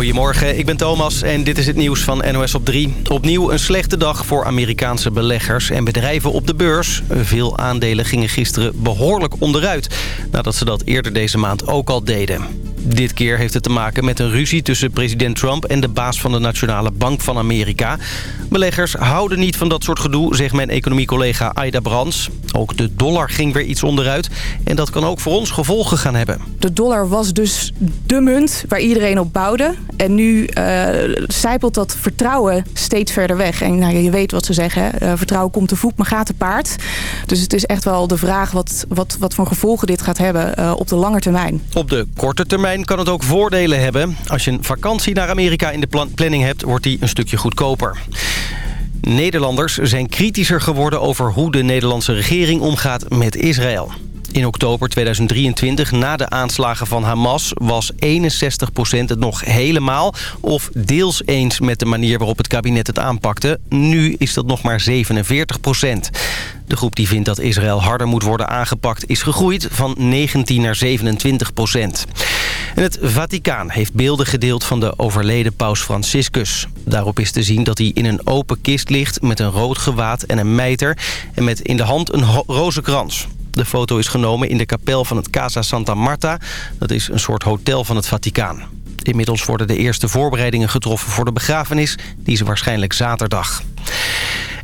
Goedemorgen, ik ben Thomas en dit is het nieuws van NOS op 3. Opnieuw een slechte dag voor Amerikaanse beleggers en bedrijven op de beurs. Veel aandelen gingen gisteren behoorlijk onderuit... nadat ze dat eerder deze maand ook al deden. Dit keer heeft het te maken met een ruzie tussen president Trump... en de baas van de Nationale Bank van Amerika. Beleggers houden niet van dat soort gedoe, zegt mijn economiecollega Aida Brands. Ook de dollar ging weer iets onderuit. En dat kan ook voor ons gevolgen gaan hebben. De dollar was dus de munt waar iedereen op bouwde. En nu uh, zijpelt dat vertrouwen steeds verder weg. En nou, je weet wat ze zeggen, uh, vertrouwen komt te voet, maar gaat te paard. Dus het is echt wel de vraag wat, wat, wat voor gevolgen dit gaat hebben uh, op de lange termijn. Op de korte termijn kan het ook voordelen hebben. Als je een vakantie naar Amerika in de planning hebt, wordt die een stukje goedkoper. Nederlanders zijn kritischer geworden over hoe de Nederlandse regering omgaat met Israël. In oktober 2023, na de aanslagen van Hamas, was 61% het nog helemaal of deels eens met de manier waarop het kabinet het aanpakte. Nu is dat nog maar 47%. De groep die vindt dat Israël harder moet worden aangepakt is gegroeid van 19 naar 27 procent. En het Vaticaan heeft beelden gedeeld van de overleden paus Franciscus. Daarop is te zien dat hij in een open kist ligt met een rood gewaad en een mijter... en met in de hand een rozenkrans. De foto is genomen in de kapel van het Casa Santa Marta. Dat is een soort hotel van het Vaticaan. Inmiddels worden de eerste voorbereidingen getroffen voor de begrafenis. Die is waarschijnlijk zaterdag.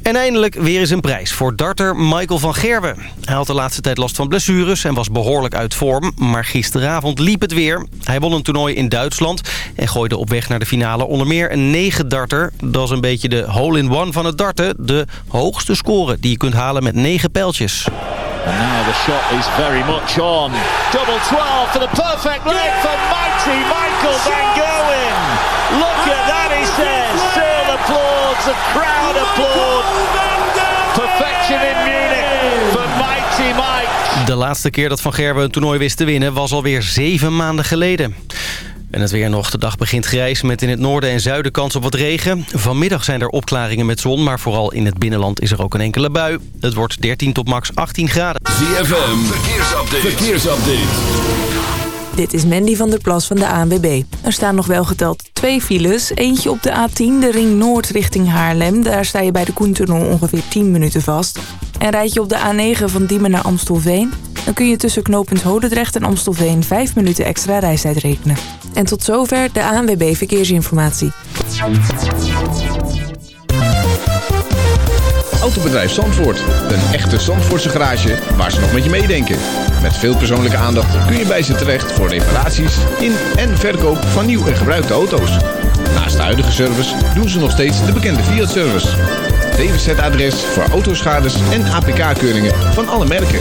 En eindelijk weer eens een prijs voor darter Michael van Gerwen. Hij had de laatste tijd last van blessures en was behoorlijk uit vorm. Maar gisteravond liep het weer. Hij won een toernooi in Duitsland en gooide op weg naar de finale onder meer een 9 darter. Dat is een beetje de hole-in-one van het darten. De hoogste score die je kunt halen met 9 pijltjes. And now the shot is very much on. Double 12 for the perfect leg for mighty Michael Van Gerwen. Look at that, he says. Still applauds, the crowd applaud. Perfection in Munich for mighty Mike. De laatste keer dat Van Gerwen een toernooi wist te winnen was alweer zeven maanden geleden. En het weer nog. De dag begint grijs met in het noorden en zuiden kans op wat regen. Vanmiddag zijn er opklaringen met zon, maar vooral in het binnenland is er ook een enkele bui. Het wordt 13 tot max 18 graden. ZFM, verkeersupdate. verkeersupdate. Dit is Mandy van der Plas van de ANWB. Er staan nog wel geteld twee files. Eentje op de A10, de ring noord richting Haarlem. Daar sta je bij de Koentunnel ongeveer 10 minuten vast. En rijd je op de A9 van Diemen naar Amstelveen... dan kun je tussen knooppunt Hodendrecht en Amstelveen 5 minuten extra reistijd rekenen. En tot zover de ANWB Verkeersinformatie. Autobedrijf Zandvoort. Een echte Zandvoortse garage waar ze nog met je meedenken. Met veel persoonlijke aandacht kun je bij ze terecht voor reparaties in en verkoop van nieuw en gebruikte auto's. Naast de huidige service doen ze nog steeds de bekende Fiat-service. DWZ-adres voor autoschades en APK-keuringen van alle merken.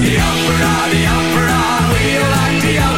The opera, the opera, we like the opera.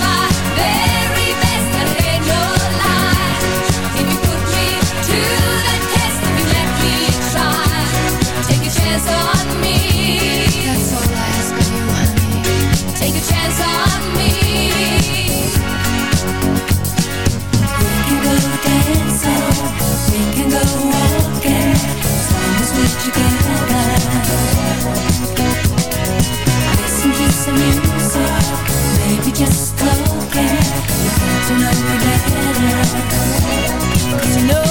Cause you know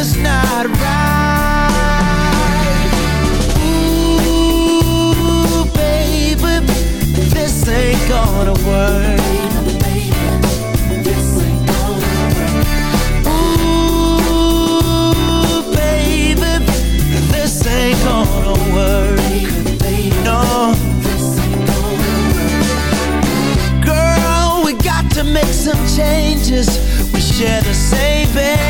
just not right. Ooh, baby, this ain't gonna work. Ooh, baby, this ain't gonna work. No. Girl, we got to make some changes. We share the same bed.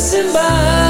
passing by.